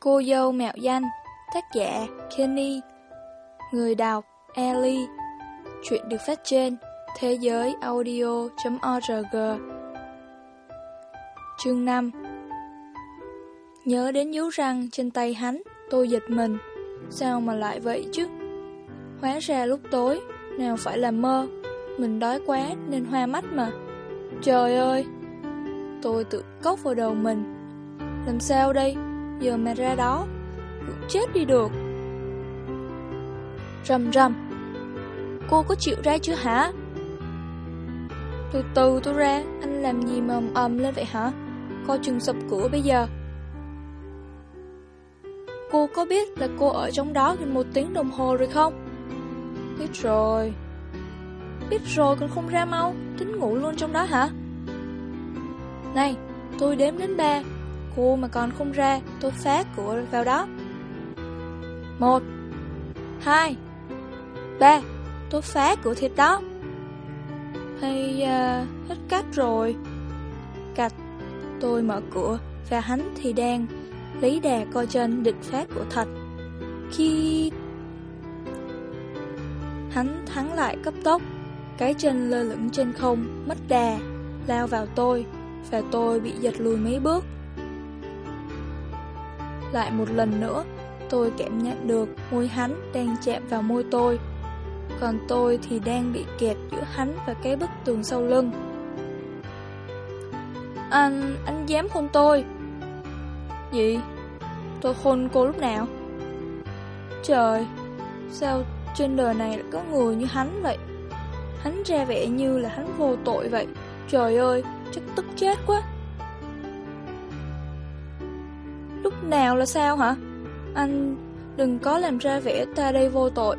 Cô dâu mạo danh Tác giả Kenny Người đọc Ellie Chuyện được phát trên thế giới audio.org Chương 5 Nhớ đến dấu răng trên tay hắn, tôi giật mình. Sao mà lại vậy chứ? Hóa ra lúc tối, nào phải là mơ. Mình đói quá nên hoa mắt mà. Trời ơi! Tôi tự cốc vào đầu mình. Làm sao đây? Giờ mà ra đó, cũng chết đi được. Rầm rầm. Cô có chịu ra chưa hả? Từ từ tôi ra, anh làm gì mà ầm ầm lên vậy hả? Coi chừng sập cửa bây giờ. Cô có biết là cô ở trong đó gần một tiếng đồng hồ rồi không? Biết rồi. Biết rồi còn không ra mau, tính ngủ luôn trong đó hả? Này, tôi đếm đến ba. Cô mà còn không ra, tôi phá cửa vào đó. Một, hai, ba, tôi phá cửa thịt đó. Hay à, hết cát rồi. Cạch, tôi mở cửa và hắn thì đang lấy đà co chân định phá cửa thật. Khi hắn thắng lại cấp tốc, cái chân lơ lửng trên không, mất đà, lao vào tôi, và tôi bị giật lùi mấy bước. Lại một lần nữa, tôi cảm nhận được môi hắn đang chạm vào môi tôi, còn tôi thì đang bị kẹt giữa hắn và cái bức tường sau lưng. Anh, anh dám hôn tôi? Gì? Tôi hôn cô lúc nào? Trời, sao trên đời này lại có người như hắn vậy? Hắn ra vẻ như là hắn vô tội vậy. Trời ơi, chắc tức chết quá. Nào là sao hả? Anh đừng có làm ra vẻ ta đây vô tội.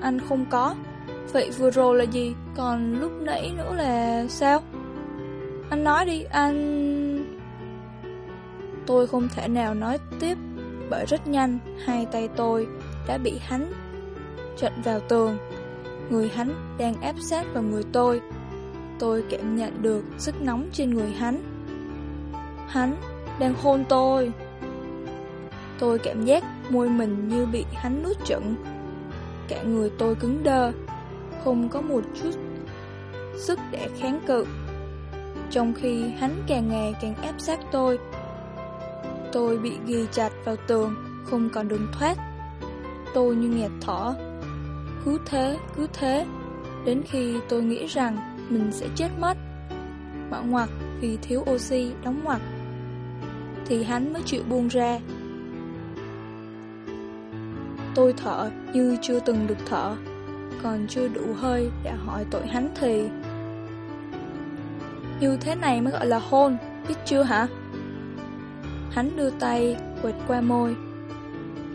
Anh không có. Vậy vừa rồi là gì? Còn lúc nãy nữa là sao? Anh nói đi, anh... Tôi không thể nào nói tiếp bởi rất nhanh hai tay tôi đã bị hắn chặn vào tường. Người hắn đang áp sát vào người tôi. Tôi cảm nhận được sức nóng trên người hắn. Hắn đang hôn tôi. Tôi cảm giác môi mình như bị hắn nuốt chửng. Cả người tôi cứng đơ, không có một chút sức để kháng cự. Trong khi hắn càng ngày càng ép sát tôi, tôi bị ghi chặt vào tường, không còn đường thoát. Tôi như nghẹt thở. Cứ thế, cứ thế, đến khi tôi nghĩ rằng mình sẽ chết mất. Mở ngoặt vì thiếu oxy, đóng ngoặt. Thì hắn mới chịu buông ra. Tôi thở như chưa từng được thở, còn chưa đủ hơi để hỏi tội hắn thì... Như thế này mới gọi là hôn, biết chưa hả? Hắn đưa tay, quệt qua môi.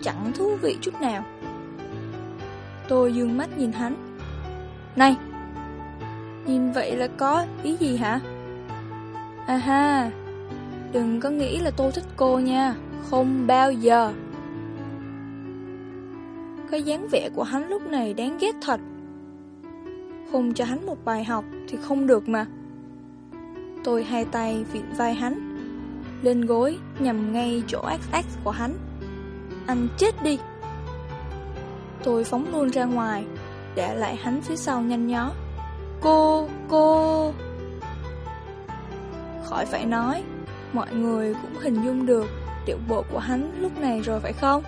Chẳng thú vị chút nào. Tôi dương mắt nhìn hắn. Này! Nhìn vậy là có ý gì hả? À ha! Đừng có nghĩ là tôi thích cô nha. Không bao giờ. Cái dáng vẻ của hắn lúc này đáng ghét thật. Không cho hắn một bài học thì không được mà. Tôi hai tay vịn vai hắn Lên gối nhằm ngay chỗ XX của hắn. Anh chết đi. Tôi phóng luôn ra ngoài Để lại hắn phía sau nhanh nhó. Cô, cô! Khỏi phải nói Mọi người cũng hình dung được Điệu bộ của hắn lúc này rồi phải không?